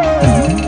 Oh,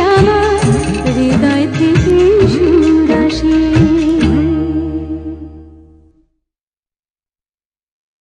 हमारे